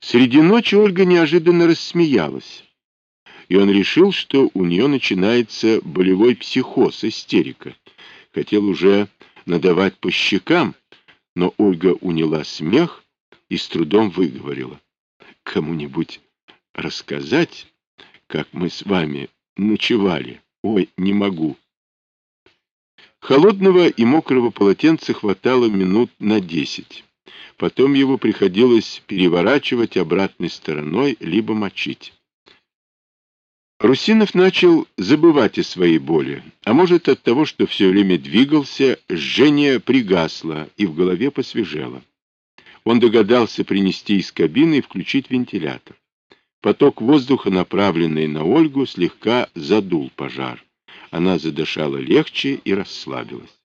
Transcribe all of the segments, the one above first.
Среди ночи Ольга неожиданно рассмеялась, и он решил, что у нее начинается болевой психоз, истерика. Хотел уже надавать по щекам, но Ольга уняла смех и с трудом выговорила. «Кому-нибудь рассказать, как мы с вами ночевали? Ой, не могу». Холодного и мокрого полотенца хватало минут на десять. Потом его приходилось переворачивать обратной стороной, либо мочить. Русинов начал забывать о своей боли, а может от того, что все время двигался, жжение пригасло и в голове посвежело. Он догадался принести из кабины и включить вентилятор. Поток воздуха, направленный на Ольгу, слегка задул пожар. Она задышала легче и расслабилась.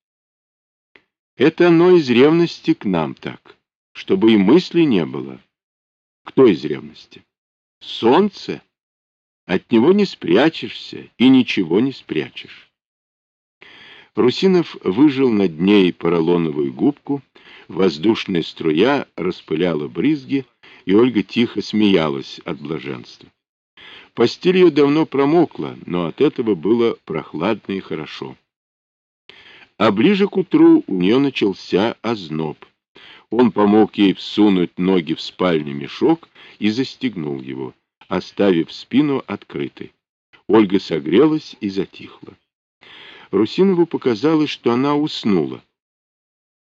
Это оно из ревности к нам так, чтобы и мысли не было. Кто из ревности? Солнце? От него не спрячешься и ничего не спрячешь. Русинов выжил над ней поролоновую губку, воздушная струя распыляла брызги, и Ольга тихо смеялась от блаженства. Постель ее давно промокла, но от этого было прохладно и хорошо. А ближе к утру у нее начался озноб. Он помог ей всунуть ноги в спальный мешок и застегнул его оставив спину открытой. Ольга согрелась и затихла. Русинову показалось, что она уснула.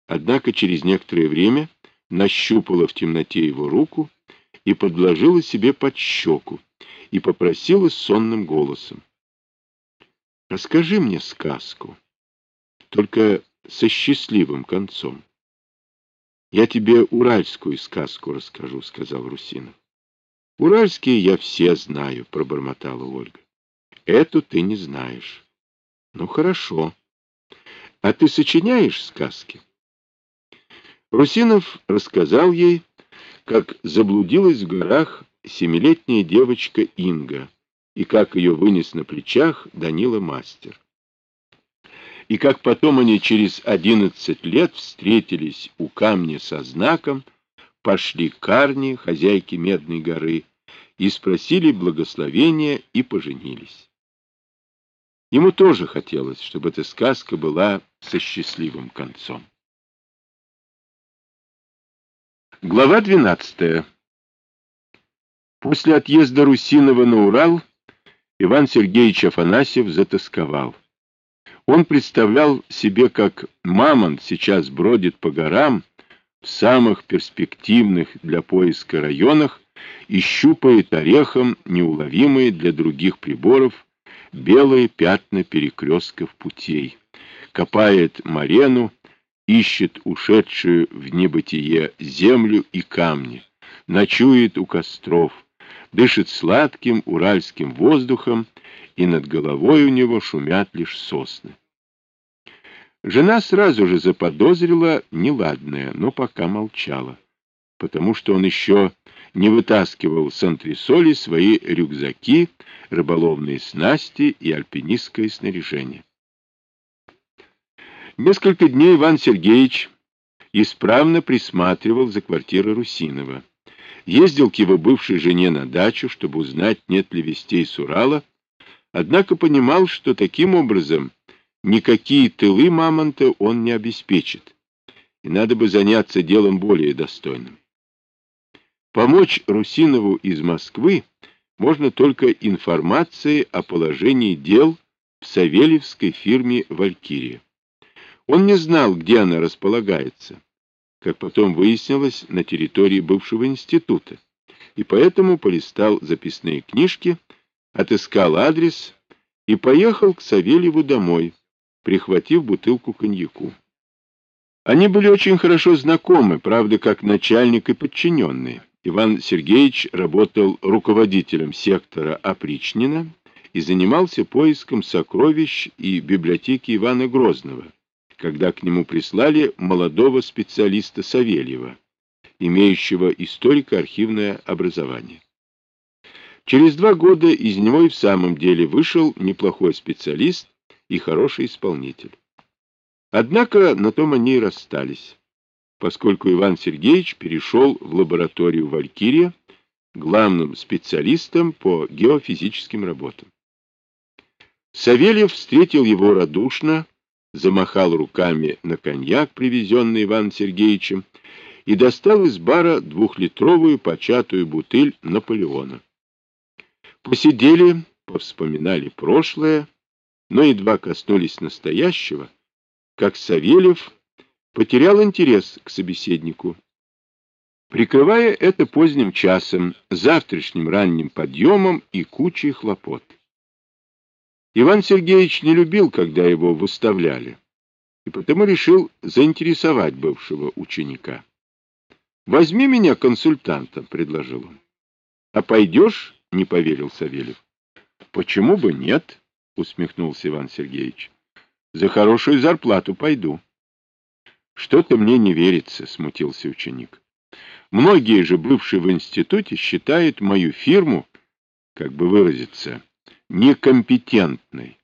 Однако через некоторое время нащупала в темноте его руку и подложила себе под щеку и попросила сонным голосом. «Расскажи мне сказку, только со счастливым концом». «Я тебе уральскую сказку расскажу», — сказал Русинов. Уральские я все знаю, — пробормотала Ольга. Эту ты не знаешь. Ну, хорошо. А ты сочиняешь сказки? Русинов рассказал ей, как заблудилась в горах семилетняя девочка Инга, и как ее вынес на плечах Данила Мастер. И как потом они через одиннадцать лет встретились у камня со знаком, пошли к Карне, хозяйке Медной горы, и спросили благословения и поженились. Ему тоже хотелось, чтобы эта сказка была со счастливым концом. Глава 12. После отъезда Русинова на Урал Иван Сергеевич Афанасьев затасковал. Он представлял себе, как мамонт сейчас бродит по горам в самых перспективных для поиска районах и щупает орехом неуловимые для других приборов белые пятна перекрестков путей, копает марену, ищет ушедшую в небытие землю и камни, ночует у костров, дышит сладким уральским воздухом, и над головой у него шумят лишь сосны. Жена сразу же заподозрила неладное, но пока молчала, потому что он еще не вытаскивал с антресоли свои рюкзаки, рыболовные снасти и альпинистское снаряжение. Несколько дней Иван Сергеевич исправно присматривал за квартирой Русинова. Ездил к его бывшей жене на дачу, чтобы узнать, нет ли вестей с Урала, однако понимал, что таким образом никакие тылы мамонта он не обеспечит, и надо бы заняться делом более достойным. Помочь Русинову из Москвы можно только информацией о положении дел в Савельевской фирме «Валькирия». Он не знал, где она располагается, как потом выяснилось, на территории бывшего института, и поэтому полистал записные книжки, отыскал адрес и поехал к Савельеву домой, прихватив бутылку коньяку. Они были очень хорошо знакомы, правда, как начальник и подчиненные. Иван Сергеевич работал руководителем сектора опричнина и занимался поиском сокровищ и библиотеки Ивана Грозного, когда к нему прислали молодого специалиста Савельева, имеющего историко-архивное образование. Через два года из него и в самом деле вышел неплохой специалист и хороший исполнитель. Однако на том они и расстались поскольку Иван Сергеевич перешел в лабораторию «Валькирия», главным специалистом по геофизическим работам. Савельев встретил его радушно, замахал руками на коньяк, привезенный Иваном Сергеевичем, и достал из бара двухлитровую початую бутыль Наполеона. Посидели, повспоминали прошлое, но едва коснулись настоящего, как Савельев потерял интерес к собеседнику. Прикрывая это поздним часом, завтрашним ранним подъемом и кучей хлопот. Иван Сергеевич не любил, когда его выставляли, и потому решил заинтересовать бывшего ученика. «Возьми меня консультантом», — предложил он. «А пойдешь?» — не поверил Савельев. «Почему бы нет?» — усмехнулся Иван Сергеевич. «За хорошую зарплату пойду». «Что-то мне не верится», — смутился ученик. «Многие же бывшие в институте считают мою фирму, как бы выразиться, некомпетентной.